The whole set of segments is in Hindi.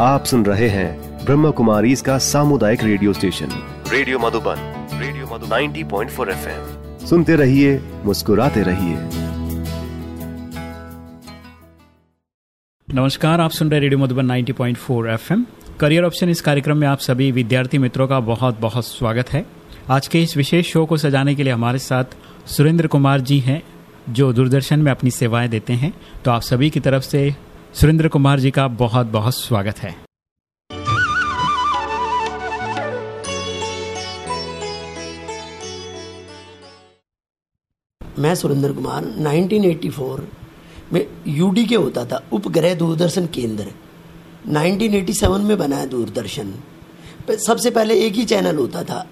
आप सुन रहे हैं ब्रह्म कुमारी इसका सामुदायिक radio station. Radio Madhuban radio Madhuban. 90.4 FM. सुनते रहिए मुस्कुराते रहिए। नमस्कार आप सुन रहे radio Madhuban 90.4 FM. Career option इस कार्यक्रम में आप सभी विद्यार्थी मित्रों का बहुत बहुत स्वागत है। आज के इस विशेष शो को सजाने के लिए हमारे साथ सुरेंद्र कुमार जी हैं जो दूरदर्शन में अपनी सेवाएँ देते हैं। तो आप सभी की तरफ़ से सुरेंद्र कुमार जी का बहुत बहुत स्वागत है। मैं सुरेंद्र कुमार 1984 में यूडी के होता था, उपग्रह दूरदर्शन केंद्र। 1987 में बनाया दूरदर्शन। सबसे पहले एक ही चैनल होता था।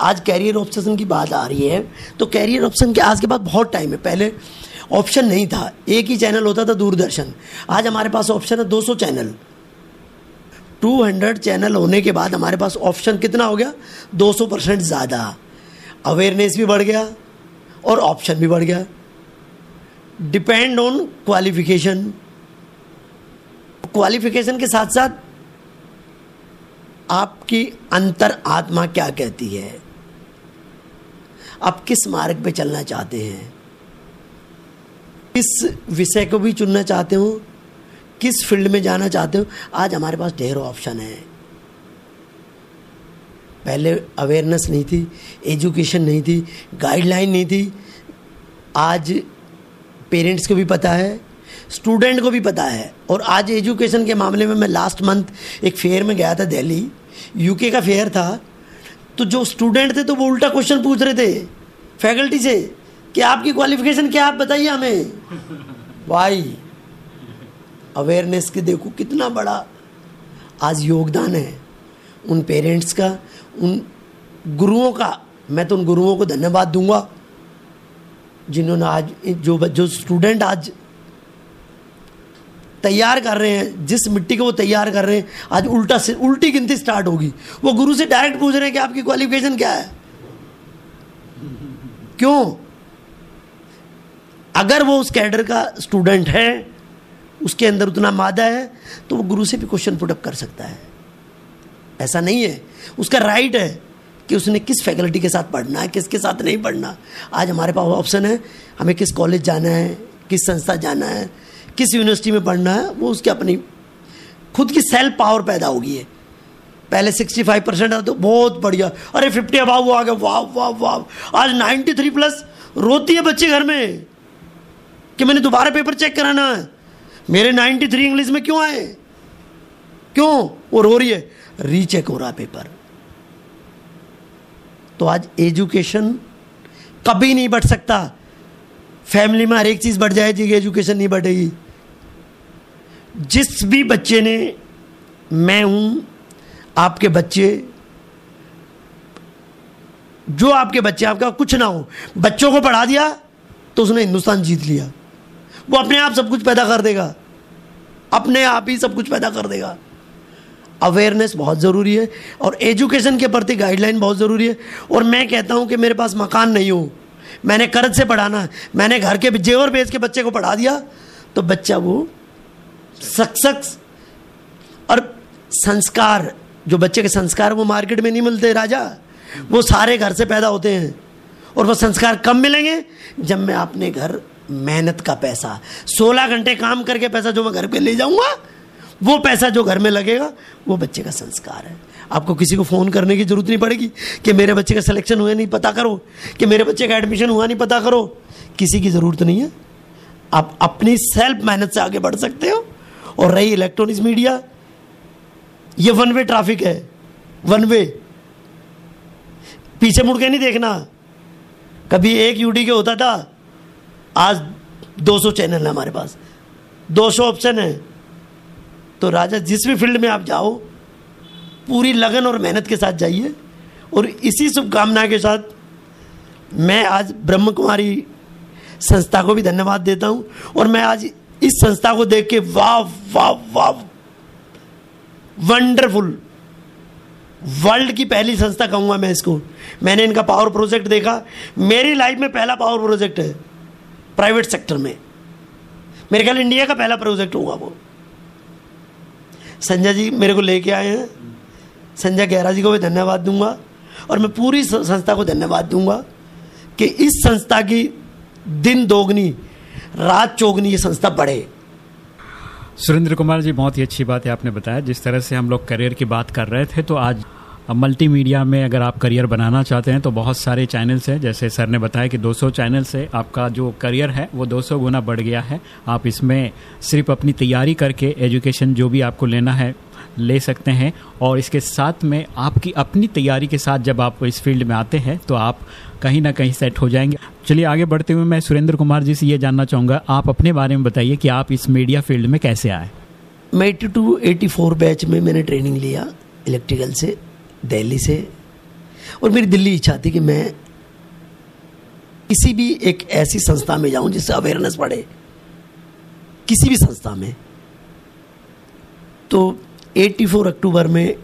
आज कैरियर ऑप्शन की बात आ रही है तो कैरियर ऑप्शन के आज के बाद बहुत टाइम है। पहले ऑप्शन नहीं था। एक ही चैनल होता था दूरदर्शन। आज हमारे पास ऑप्शन है 200 चैनल। 200 चैनल होने के बाद हमारे पास ऑप्शन कितना हो गया? 200 परसेंट ज़्यादा। अवेयरनेस भी बढ़ गया और ऑप्शन भी बढ़ गया। डिपेंड ऑन क्वालिफिकेशन क्वालिफिकेशन के साथ साथ आपकी अंतर आत्मा क्या कहती है? आप किस मार्ग पे चलना चाहते हैं? किस विषय को भी चुनना चाहते हो? किस फ़ील्ड में जाना चाहते हो? आज हमारे पास ढेरों ऑप्शन है। पहले अवेयरनेस नहीं थी एजुकेशन नहीं थी गाइडलाइन नहीं थी। आज पेरेंट्स को भी पता है स्टूडेंट को भी पता है। और आज एजुकेशन के मामले में मैं लास्ट मंथ एक फेयर में गया था दिल्ली। यूके का फेयर था। तो जो स्टूडेंट थे तो वो उल्टा क्वेश्चन पूछ रहे थे फैकल्टी से। कि आपकी क्वालिफिकेशन क्या आप बताइए हमें? भाई अवेयरनेस के देखो कितना बड़ा आज योगदान है। उन पेरेंट्स का, उन गुरुओं का, मैं तो उन गुरुओं को धन्यवाद दूँगा, जिन्होंने आज जो जो स्टूडेंट आज तैयार कर रहे हैं, जिस मिट्टी को वो तैयार कर रहे हैं, आज उल्टा से, उल्टी गिनती स्टार्ट होगी। वो गुरु से डायरेक्ट पूछ रहे हैं कि आपकी क्वालिफिकेशन क्या है? क्यों? अगर वो उस कैडर का स्टूडेंट है, उसके अंदर उतना मादा है तो वो गुरु से भी क्वेश्चन पुटअप कर सकता है। ऐसा नहीं है। उसका राइट है कि उसने किस फैकल्टी के साथ पढ़ना है, किसके साथ नहीं पढ़ना। आज हमारे पास ऑप्शन है, हमें किस कॉलेज जाना है, किस संस्था जाना है, किस यूनिवर्सिटी में पढ़ना है, वो उसकी अपनी, खुद की सेल्फ पावर पैदा होगी है पहले 65 परसेंट तो बहुत बढ़िया। अरे 50 अबाव वो आ गया, वाह वाह वाह। आज 93 प्लस रोती है बच्चे घर में। कि मैंने दोबारा पेपर चेक कराना है? मेरे 93 इंग्लिश में क्यों आए? क्यों? वो रो रही है। रीचेक हो रहा पेपर तो आज एजुकेशन कभी नहीं बढ़ सकता। फैमिली में हर एक चीज़ बढ़ जाएगी एजुकेशन नहीं बढ़ेगी। जिस भी बच्चे ने, मैं हूँ, आपके बच्चे, जो आपके बच्चे, आपका कुछ ना हो, बच्चों को पढ़ा दिया तो उसने हिंदुस्तान जीत लिया। वो अपने आप सब कुछ पैदा कर देगा। अपने आप ही सब कुछ पैदा कर देगा। अवेयरनेस बहुत ज़रूरी है और एजुकेशन के प्रति गाइडलाइन बहुत ज़रूरी है। और मैं कहता हूँ कि मेरे पास मकान नहीं हो। मैंने कर्ज से पढ़ाना मैंने घर के जेवर बेच के बच्चे को पढ़ा दिया तो बच्चा वो सक्सेस और संस्कार, जो बच्चे के संस्कार वो मार्केट में नहीं मिलते, राजा। वो सारे घर से पैदा होते हैं और वो संस्कार कब मिलेंगे? जब मैं अपने घर मेहनत का पैसा। सोलह घंटे काम करके पैसा जो मैं घर पे ले जाऊँगा, वो पैसा जो घर में लगेगा, वो बच्चे का संस्कार है। आपको किसी को फ़ोन करने की ज़रूरत नहीं पड़ेगी कि मेरे बच्चे का सिलेक्शन हुआ नहीं, पता करो। कि मेरे बच्चे का एडमिशन हुआ नहीं, पता करो। किसी की ज़रूरत नहीं है। आप अपनी सेल्फ मेहनत से आगे बढ़ सकते हो। और रही इलेक्ट्रॉनिक्स मीडिया ये वन वे ट्रैफ़िक है। वन वे पीछे मुड़ के नहीं देखना। कभी एक यूडी के होता था आज 200 चैनल है हमारे पास। 200 ऑप्शन है। तो राजा, जिस भी फ़ील्ड में आप जाओ, पूरी लगन और मेहनत के साथ जाइए और इसी शुभकामना के साथ मैं आज ब्रह्म कुमारी संस्था को भी धन्यवाद देता हूँ और मैं आज इस संस्था को देख के वाह वाह वाह, वंडरफुल, वर्ल्ड की पहली संस्था कहूँगा मैं इसको। मैंने इनका पावर प्रोजेक्ट देखा। मेरी लाइफ में पहला पावर प्रोजेक्ट है। प्राइवेट सेक्टर में। मेरे ख्याल इंडिया का पहला प्रोजेक्ट होगा वो। संजय जी मेरे को लेके आए हैं। संजय गहरा जी को भी धन्यवाद दूँगा और मैं पूरी संस्था को धन्यवाद दूँगा कि इस संस्था की दिन दोगुनी, रात चौगनी ये संस्था बढ़े। सुरेंद्र कुमार जी, बहुत ही अच्छी बात है आपने बताया। जिस तरह से हम लोग करियर की बात कर रहे थे तो आज मल्टीमीडिया में अगर आप करियर बनाना चाहते हैं तो बहुत सारे चैनल्स हैं। जैसे सर ने बताया कि 200 चैनल से आपका जो करियर है, वो 200 गुना बढ़ गया है। आप इसमें सिर्फ़ अपनी तैयारी करके एजुकेशन जो भी आपको लेना है, ले सकते हैं। और इसके साथ में आपकी अपनी तैयारी के साथ जब आप इस फ़ील्ड में आते हैं तो आप कहीं ना कहीं सेट हो जाएँगे। चलिए आगे बढ़ते हुए मैं सुरेंद्र कुमार जी से ये जानना चाहूँगा, आप अपने बारे में बताइए कि आप इस मीडिया फ़ील्ड में कैसे आए? मैं eighty two eighty four batch में मैंने ट्रेनिंग लिया इलेक्ट्रिकल से। दिल्ली से। और मेरी दिल्ली इच्छा थी कि मैं किसी भी एक ऐसी संस्था में जाऊँ जिससे अवेयरनेस बढ़े। किसी भी संस्था में। तो 84 अक्टूबर में,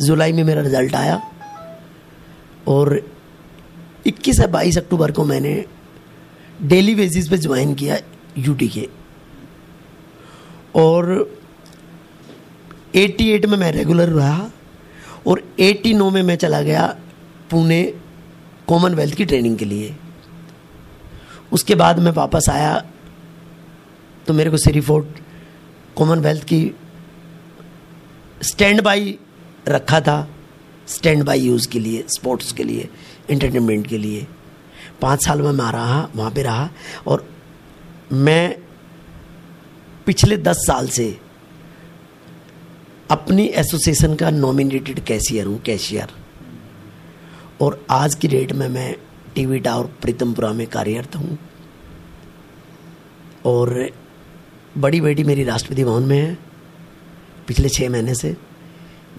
जुलाई में मेरा रिज़ल्ट आया। और 21 या 22 अक्टूबर को मैंने डेली बेसिस पे ज्वाइन किया यूटी के। और 88 में मैं रेगुलर रहा। और 89 में मैं चला गया पुणे कॉमनवेल्थ की ट्रेनिंग के लिए। उसके बाद मैं वापस आया तो मेरे को सिरी फोर्ट कॉमनवेल्थ की स्टैंड बाई रखा था स्टैंड बाई यूज़ के लिए स्पोर्ट्स के लिए इंटरटेनमेंट के लिए। पाँच साल में मैं रहा, वहाँ पे रहा और मैं पिछले दस साल से अपनी एसोसिएशन का नॉमिनेटेड कैशियर हूँ कैशियर और आज की डेट में मैं टीवी टावर प्रीतमपुरा में कार्यरत हूँ। और बड़ी बेटी मेरी राष्ट्रपति भवन में है, पिछले छः महीने से।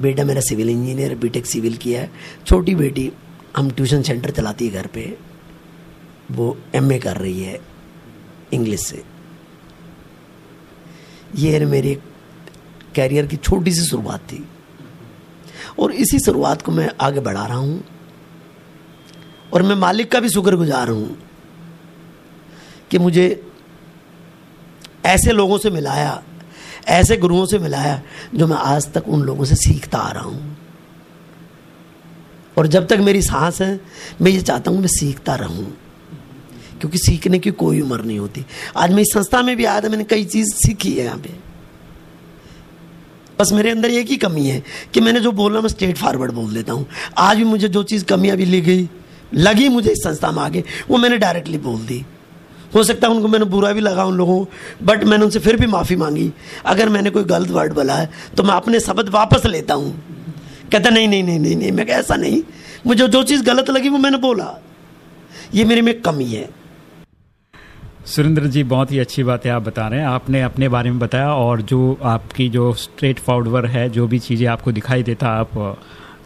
बेटा मेरा सिविल इंजीनियर बीटेक सिविल किया है। छोटी बेटी हम ट्यूशन सेंटर चलाती है घर पे। वो एमए कर रही है इंग्लिश से। ये मेरी कैरियर की छोटी सी शुरुआत थी। और इसी शुरुआत को मैं आगे बढ़ा रहा हूँ और मैं मालिक का भी शुक्रगुजार हूँ कि मुझे ऐसे लोगों से मिलाया, ऐसे गुरुओं से मिलाया जो मैं आज तक उन लोगों से सीखता आ रहा हूँ। और जब तक मेरी सांस है, मैं ये चाहता हूँ मैं सीखता रहूँ, क्योंकि सीखने की कोई उम्र नहीं होती। आज मैं इस संस्था में भी आया था, मैंने कई चीज़ सीखी है यहाँ पे। बस मेरे अंदर एक ही कमी है कि मैंने जो बोला मैं स्ट्रेट फॉरवर्ड बोल देता हूँ। आज भी मुझे जो चीज़ कमी अभी ली गई लगी मुझे इस संस्था में आगे, वो मैंने डायरेक्टली बोल दी। हो सकता है उनको मैंने बुरा भी लगा उन लोगों बट मैंने उनसे फिर भी माफ़ी मांगी। अगर मैंने कोई गलत वर्ड बोला है तो मैं अपने शब्द वापस लेता हूँ। कहता, नहीं नहीं नहीं नहीं नहीं, मैं ऐसा नहीं। मुझे जो चीज़ गलत लगी, वो मैंने बोला। ये मेरे में कमी है। सुरेंद्र जी बहुत ही अच्छी बात है आप बता रहे हैं। आपने अपने बारे में बताया और जो आपकी जो स्ट्रेट फॉरवर्ड है, जो भी चीज़ें आपको दिखाई देता आप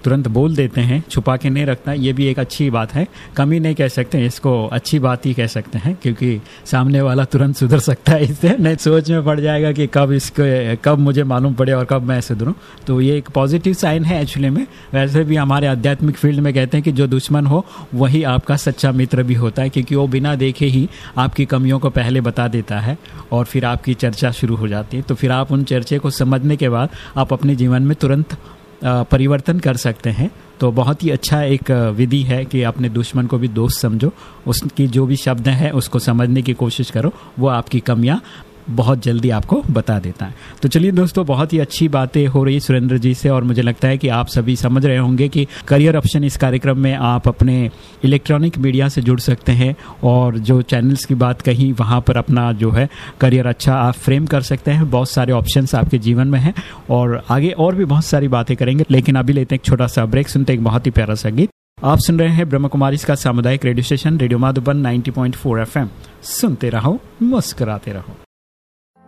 तुरंत बोल देते हैं, छुपा के नहीं रखना ये भी एक अच्छी बात है। कमी नहीं कह सकते, इसको अच्छी बात ही कह सकते हैं, क्योंकि सामने वाला तुरंत सुधर सकता है इससे। नहीं, सोच में पड़ जाएगा कि कब इसको, कब मुझे मालूम पड़े और कब मैं सुधरूँ। तो ये एक पॉजिटिव साइन है एक्चुअली में। वैसे भी हमारे आध्यात्मिक फ़ील्ड में कहते हैं कि जो दुश्मन हो, वही आपका सच्चा मित्र भी होता है, क्योंकि वो बिना देखे ही आपकी कमियों को पहले बता देता है और फिर आपकी चर्चा शुरू हो जाती है। तो फिर आप उन चर्चे को समझने के बाद आप अपने जीवन में तुरंत परिवर्तन कर सकते हैं। तो बहुत ही अच्छा एक विधि है कि अपने दुश्मन को भी दोस्त समझो। उसकी जो भी शब्द हैं, उसको समझने की कोशिश करो। वो आपकी कमियाँ बहुत जल्दी आपको बता देता है। तो चलिए दोस्तों, बहुत ही अच्छी बातें हो रही सुरेंद्र जी से और मुझे लगता है कि आप सभी समझ रहे होंगे कि करियर ऑप्शन इस कार्यक्रम में आप अपने इलेक्ट्रॉनिक मीडिया से जुड़ सकते हैं और जो चैनल्स की बात कही, वहाँ पर अपना जो है करियर अच्छा आप फ्रेम कर सकते हैं। बहुत सारे ऑप्शन आपके जीवन में हैं और आगे और भी बहुत सारी बातें करेंगे, लेकिन अभी लेते हैं एक छोटा सा ब्रेक, सुनते एक बहुत ही प्यारा सा गीत। आप सुन रहे हैं ब्रह्म कुमारी का सामुदायिक radio station, radio Madhuban 90.4 FM. सुनते रहो, मुस्कुराते रहो।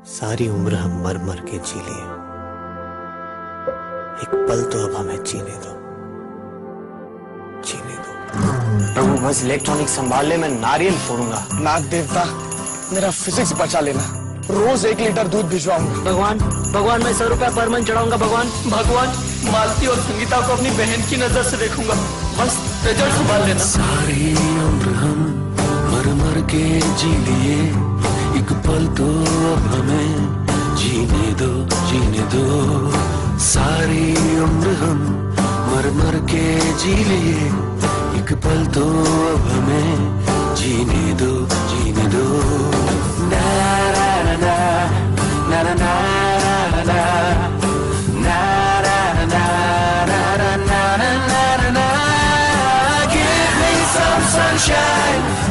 सारी उम्र हम मर मर के जी लिए। एक पल तो अब हमें जीने दो। जीने दो। प्रभु बस इलेक्ट्रॉनिक संभाल ले मैं नारियल फोड़ूँगा। नाग देवता मेरा फिजिक्स बचा लेना। रोज एक लीटर दूध भिजवाऊँगा। भगवान भगवान मैं सौ रुपया पर मन चढ़ाऊँगा भगवान। भगवान मालती और संगीता को अपनी बहन की नज़र से देखूँगा। बस रिज़ल्ट संभाल लेना। सारी उम्र हम मर मर के जी लिए। एक पल तो अब हमें जीने दो जीने दो सारी उम्र हम मर मर के जी लिए एक पल तो अब हमें जीने दो जीने दो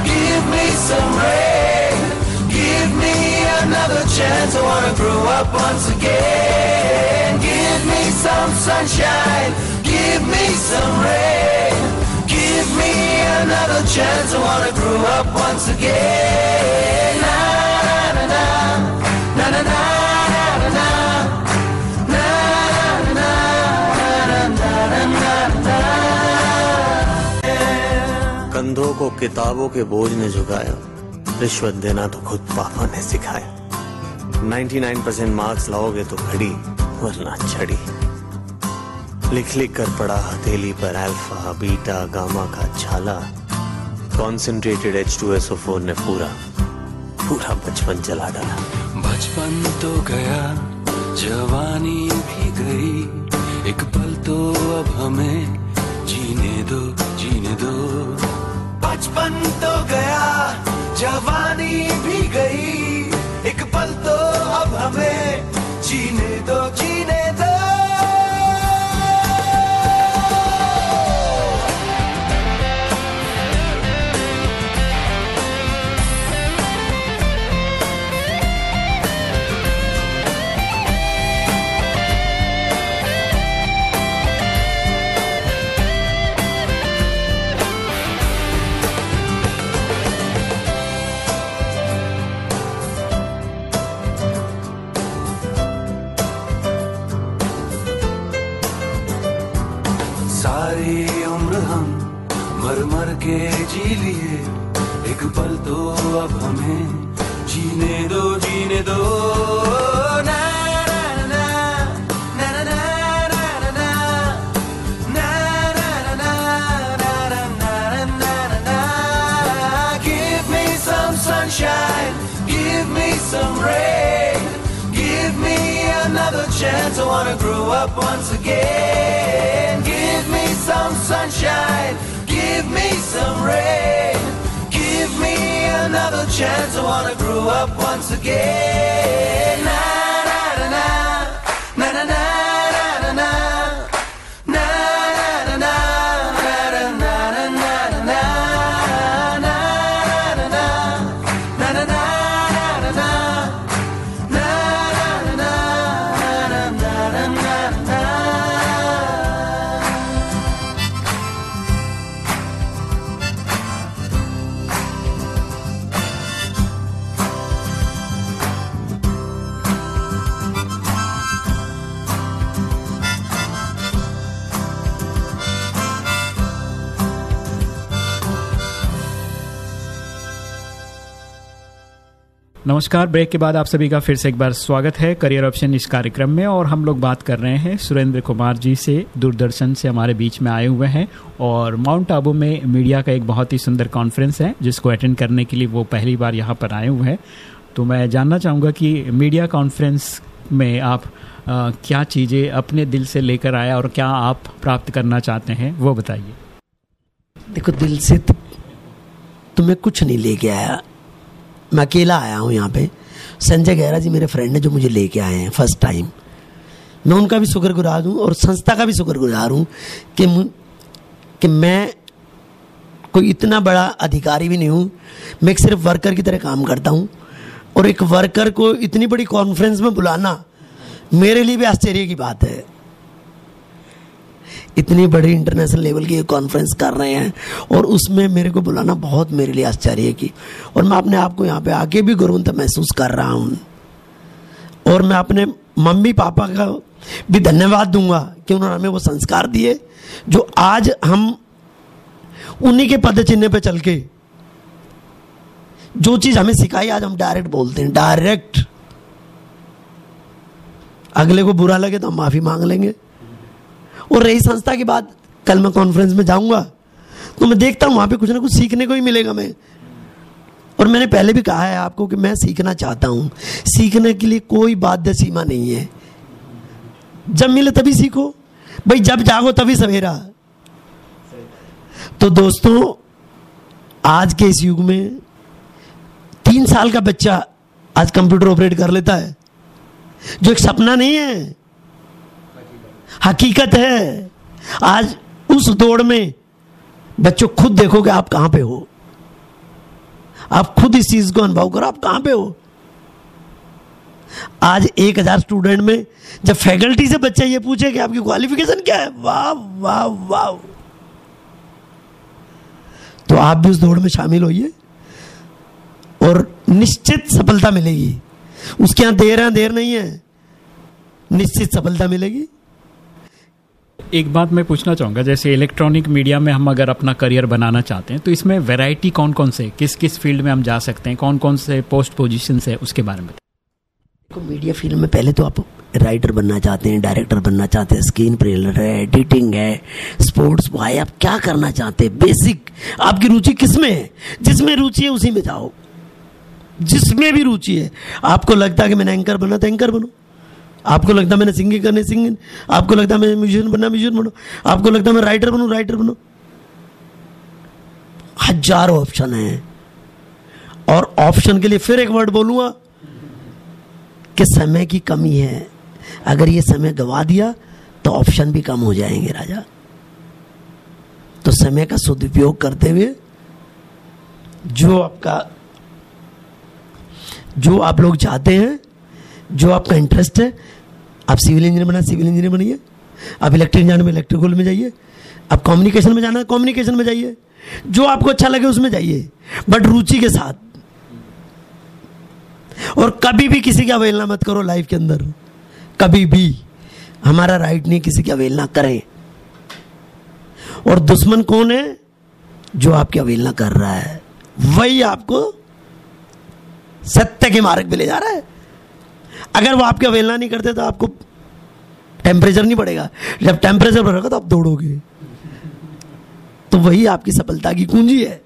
give me some rain. chance I wanna grow up once again Give me some sunshine Give me some rain Give me another chance I wanna grow up once again कंधों को किताबों के बोझ ने झुकाया रिश्वत देना तो खुद पापा ने सिखाया 99% मार्क्स लाओगे तो घड़ी वरना छड़ी लिख लिख कर पड़ा हथेली पर अल्फ़ा बीटा गामा का छाला। Concentrated H two S O four ने पूरा पूरा बचपन जला डाला। बचपन तो गया, जवानी भी गई। एक पल तो अब हमें जीने दो जीने दो। बचपन तो गया, जवानी भी गई। एक पल तो अब हमें जीने दो जीने दो मर मर के जी लिए एक पल तो अब हमें जीने दो जीने दो some rain. Give me another chance. I wanna grow up once again. Give me some sunshine some rain, give me another chance. I wanna grow up once again. नमस्कार ब्रेक के बाद आप सभी का फिर से एक बार स्वागत है करियर ऑप्शन इस कार्यक्रम में और हम लोग बात कर रहे हैं सुरेंद्र कुमार जी से दूरदर्शन से हमारे बीच में आए हुए हैं और माउंट आबू में मीडिया का एक बहुत ही सुंदर कॉन्फ्रेंस है जिसको अटेंड करने के लिए वो पहली बार यहाँ पर आए हुए हैं। तो मैं जानना चाहूँगा कि मीडिया कॉन्फ्रेंस में आप अ, क्या चीज़ें अपने दिल से लेकर आया और क्या आप प्राप्त करना चाहते हैं वो बताइए। देखो दिल से तो तुम्हें कुछ नहीं लेके आया। मैं अकेला आया हूँ यहाँ पे। संजय गहरा जी मेरे फ्रेंड हैं जो मुझे लेके आए हैं फ़र्स्ट टाइम मैं उनका भी शुक्रगुजार हूँ और संस्था का भी शुक्रगुजार हूँ कि कि मैं कोई इतना बड़ा अधिकारी भी नहीं हूँ। मैं एक सिर्फ़ वर्कर की तरह काम करता हूँ और एक वर्कर को इतनी बड़ी कॉन्फ्रेंस में बुलाना मेरे लिए भी आश्चर्य की बात है। इतनी बड़ी इंटरनेशनल लेवल की कॉन्फ्रेंस कर रहे हैं और उसमें मेरे को बुलाना बहुत मेरे लिए आश्चर्य की। और मैं अपने आप को यहाँ पे आके भी गर्वंत महसूस कर रहा हूँ। और मैं अपने मम्मी पापा का भी धन्यवाद दूँगा कि उन्होंने हमें वो संस्कार दिए जो आज हम उन्हीं के पद चिन्ह पे चल के जो चीज़ हमें सिखाई, आज हम डायरेक्ट बोलते हैं। डायरेक्ट अगले को बुरा लगे तो हम माफ़ी मांग लेंगे। और रही संस्था की बात कल मैं कॉन्फ्रेंस में जाऊँगा। तो मैं देखता हूँ, वहाँ पे कुछ ना कुछ सीखने को ही मिलेगा मैं। और मैंने पहले भी कहा है आपको कि मैं सीखना चाहता हूँ। सीखने के लिए कोई बाध्य सीमा नहीं है। जब मिले तभी सीखो। भाई, जब जागो तभी सवेरा। तो दोस्तों, आज के इस युग में तीन साल का बच्चा आज कंप्यूटर ऑपरेट कर लेता है, जो एक सपना नहीं है। हकीकत है। आज उस दौड़ में बच्चों खुद देखो कि आप कहाँ पे हो। आप खुद इस चीज़ को अनुभव करो, आप कहाँ पे हो। आज एक हज़ार स्टूडेंट में जब फैकल्टी से बच्चा ये पूछे कि आपकी क्वालिफिकेशन क्या है, वाह वाह वाह। तो आप भी उस दौड़ में शामिल होइए और निश्चित सफलता मिलेगी। उसके यहाँ देर है, देर नहीं है। निश्चित सफलता मिलेगी। एक बात मैं पूछना चाहूँगा, जैसे इलेक्ट्रॉनिक मीडिया में हम अगर अपना करियर बनाना चाहते हैं तो इसमें वैरायटी कौन कौन से किस किस फ़ील्ड में हम जा सकते हैं कौन कौन से पोस्ट पोजिशन है, उसके बारे में देखो मीडिया फ़ील्ड में पहले तो आप राइटर बनना चाहते हैं डायरेक्टर बनना चाहते हैं स्क्रीन प्लेयर है एडिटिंग है स्पोर्ट्स बॉय आप क्या करना चाहते हैं? बेसिक आपकी रुचि किसमें है? जिसमें रुचि है, उसी में जाओ। जिसमें भी रुचि है, आपको लगता है कि मैंने एंकर बना तो एंकर बनो। आपको लगता है मैंने सिंगिंग करनी सिंगिंग आपको लगता है मैं म्यूजिशियन बनना म्यूजिशियन बनो? आपको लगता है मैं राइटर बनू राइटर बनो? हज़ारों ऑप्शन है। और ऑप्शन के लिए फिर एक वर्ड बोलूँगा कि समय की कमी है। अगर ये समय गवा दिया तो ऑप्शन भी कम हो जाएँगे, राजा। तो समय का सदुपयोग करते हुए जो आपका, जो आप लोग चाहते हैं, जो आपका इंटरेस्ट है आप सिविल इंजीनियर बना, सिविल इंजीनियर बनिए। आप इलेक्ट्रिक जाने में इलेक्ट्रिकल में जाइए। आप कम्युनिकेशन में जाना है कम्युनिकेशन में जाइए। जो आपको अच्छा लगे उसमें जाइए। बट रुचि के साथ। और कभी भी किसी की अवहेलना मत करो लाइफ के अंदर। कभी भी। हमारा राइट नहीं किसी की अवहेलना करें। और दुश्मन कौन है? जो आपकी अवहेलना कर रहा है। वही आपको सत्य के मार्ग पे ले जा रहा है। अगर वो आपकी अवहेलना नहीं करते तो आपको टेम्परेचर नहीं बढ़ेगा जब टेम्परेचर बढ़ेगा तो आप दौड़ोगे। तो वही आपकी सफलता की कुंजी है।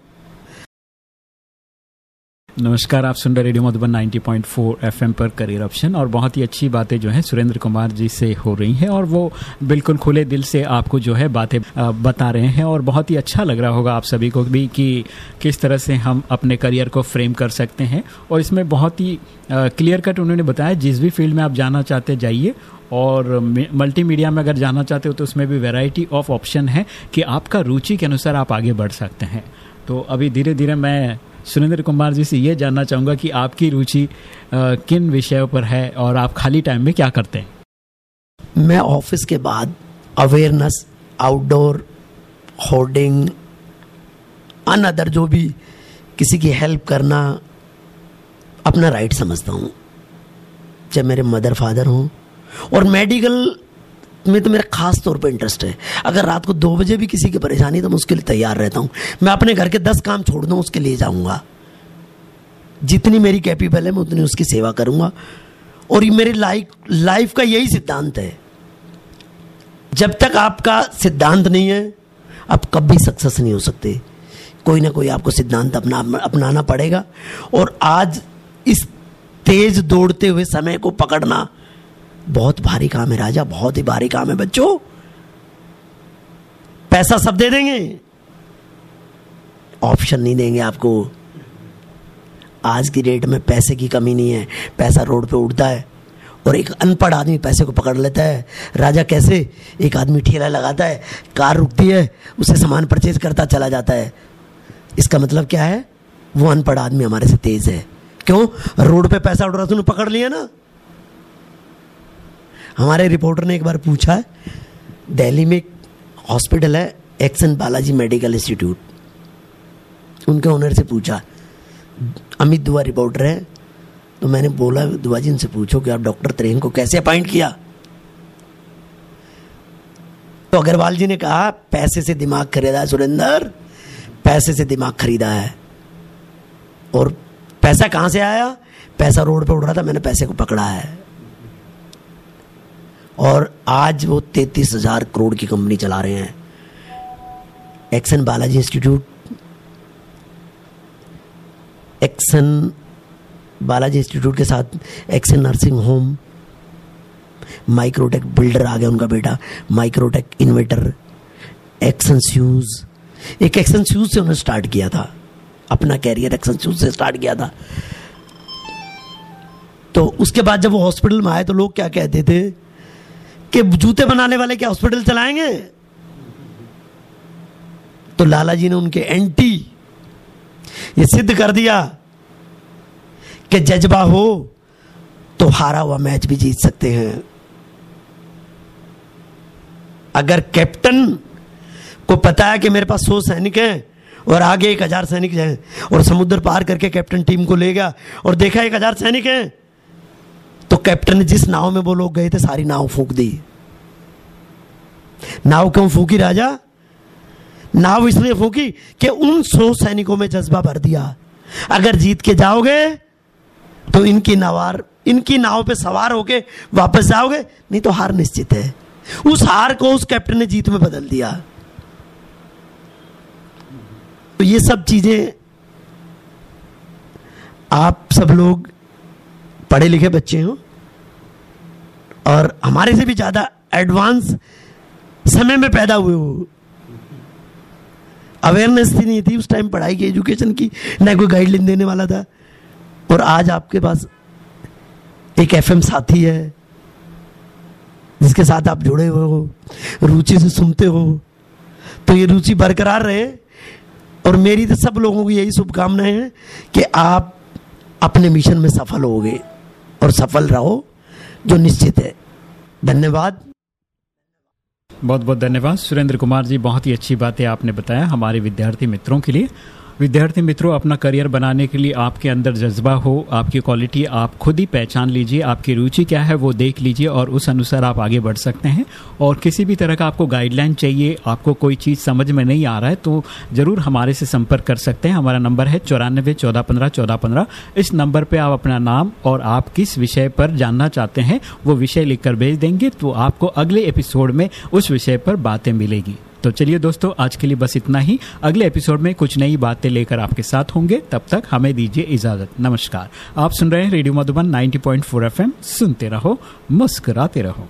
नमस्कार, आप सुन रहे रेडियो मधुबन 90.4 एफएम पर करियर ऑप्शन और बहुत ही अच्छी बातें जो है सुरेंद्र कुमार जी से हो रही हैं और वो बिल्कुल खुले दिल से आपको जो है बातें बता रहे हैं और बहुत ही अच्छा लग रहा होगा आप सभी को भी कि किस तरह से हम अपने करियर को फ्रेम कर सकते हैं और इसमें बहुत ही क्लियर कट उन्होंने बताया, जिस भी फ़ील्ड में आप जाना चाहते जाइए और मल्टीमीडिया में अगर जाना चाहते हो तो उसमें भी वैरायटी ऑफ़ ऑप्शन है कि आपका रुचि के अनुसार आप आगे बढ़ सकते हैं। तो अभी धीरे धीरे मैं सुरेंद्र कुमार जी से ये जानना चाहूँगा कि आपकी रुचि किन विषयों पर है और आप खाली टाइम में क्या करते हैं? मैं ऑफ़िस के बाद awareness outdoor hoarding and other जो भी किसी की हेल्प करना, अपना राइट समझता हूँ। चाहे मेरे मदर फादर हों, और मेडिकल में तो मेरा खास तौर पर इंटरेस्ट है। अगर रात को दो बजे भी किसी की परेशानी तो मैं उसके लिए तैयार रहता हूँ। मैं अपने घर के दस काम छोड़ दूँ उसके लिए जाऊँगा। जितनी मेरी कैपेबल है, मैं उतनी उसकी सेवा करूँगा। और ये मेरी लाइफ लाइफ का यही सिद्धांत है। जब तक आपका सिद्धांत नहीं है, आप कभी सक्सेस नहीं हो सकते। कोई ना कोई आपको सिद्धांत अपना, अपनाना पड़ेगा। और आज इस तेज दौड़ते हुए समय को पकड़ना बहुत भारी काम है राजा, बहुत ही भारी काम है बच्चों। पैसा सब दे देंगे। ऑप्शन नहीं देंगे आपको। आज की डेट में पैसे की कमी नहीं है, पैसा रोड पे उठता है और एक अनपढ़ आदमी पैसे को पकड़ लेता है। राजा कैसे? एक आदमी ठेला लगाता है, कार रुकती है, उसे सामान परचेज करता चला जाता है। इसका मतलब क्या है? वो अनपढ़ आदमी हमारे से तेज है। क्यों? रोड पे पैसा उठ रहा तूने पकड़ लिया ना? हमारे रिपोर्टर ने एक बार पूछा है दिल्ली में एक हॉस्पिटल है एक्सन बालाजी मेडिकल इंस्टीट्यूट? उनके ओनर से पूछा, अमित दुआ रिपोर्टर है। तो मैंने बोला, दुआ जी उनसे पूछो कि आप डॉक्टर त्रेन को कैसे अपॉइंट किया? तो अग्रवाल जी ने कहा, पैसे से दिमाग खरीदा है, सुरेंद्र। पैसे से दिमाग खरीदा है। और पैसा कहाँ से आया? पैसा रोड पे उड़ रहा था, मैंने पैसे को पकड़ा है। और आज वो तैतीस हज़ार करोड़ की कंपनी चला रहे हैं। एक्सन बालाजी इंस्टीट्यूट एक एक्सन बालाजी इंस्टीट्यूट के साथ Action nursing home Microtek builder आ गया उनका बेटा माइक्रोटेक इन्वेटर एक्सन शूज़ एक एक्सन शूज़ से उन्होंने स्टार्ट किया था। अपना कैरियर एक्सन शूज़ से स्टार्ट किया था। तो उसके बाद जब वो हॉस्पिटल में आए तो लोग क्या कहते थे? कि जूते बनाने वाले क्या हॉस्पिटल चलाएँगे? तो लाला जी ने उनके एंटी ये सिद्ध कर दिया कि जज्बा हो तो हारा हुआ मैच भी जीत सकते हैं। अगर कैप्टन को पता है कि मेरे पास सौ सैनिक हैं और आगे एक हज़ार सैनिक हैं और समुद्र पार करके कैप्टन टीम को ले गया और देखा एक हज़ार सैनिक हैं तो कैप्टन ने जिस नाव में वो लोग गए थे, सारी नाव फूक दी। नाव क्यों फूकी राजा? नाव इसलिए फूकी कि उन सौ सैनिकों में जज्बा भर दिया। अगर जीत के जाओगे तो इनकी नवार, इनकी नाव पे सवार होके वापस जाओगे, नहीं तो हार निश्चित है। उस हार को उस कैप्टन ने जीत में बदल दिया। तो ये सब चीज़ें आप सब लोग पढ़े लिखे बच्चे हो, और हमारे से भी ज़्यादा एडवांस समय में पैदा हुए हो। अवेयरनेस थी नहीं थी उस टाइम पढ़ाई की एजुकेशन की, ना कोई गाइडलाइन देने वाला था। और आज आपके पास एक एफएम साथी है, जिसके साथ आप जुड़े हुए हो, रुचि से सुनते हो तो ये रुचि बरकरार रहे। और मेरी तो सब लोगों की यही शुभकामनाएँ हैं कि आप अपने मिशन में सफल होगे और सफल रहो, जो निश्चित है। धन्यवाद। बहुत बहुत धन्यवाद। सुरेंद्र कुमार जी, बहुत ही अच्छी बातें आपने बताया हमारे विद्यार्थी मित्रों के लिए। विद्यार्थी मित्रों, अपना करियर बनाने के लिए आपके अंदर जज्बा हो, आपकी क्वालिटी आप खुद ही पहचान लीजिए, आपकी रुचि क्या है वो देख लीजिए और उस अनुसार आप आगे बढ़ सकते हैं। और किसी भी तरह का आपको गाइडलाइन चाहिए, आपको कोई चीज़ समझ में नहीं आ रहा है तो ज़रूर हमारे से संपर्क कर सकते हैं। हमारा नंबर है चौरानबे चौदह पंद्रह चौदह पंद्रह। इस नंबर पर आप अपना नाम और आप किस विषय पर जानना चाहते हैं, वो विषय लिखकर भेज देंगे तो आपको अगले एपिसोड में उस विषय पर बातें मिलेगी। तो चलिए दोस्तों, आज के लिए बस इतना ही। अगले एपिसोड में कुछ नई बातें लेकर आपके साथ होंगे। तब तक हमें दीजिए इजाज़त। नमस्कार। आप सुन रहे हैं रेडियो मधुबन 90.4 एफएम। सुनते रहो, मुस्कुराते रहो।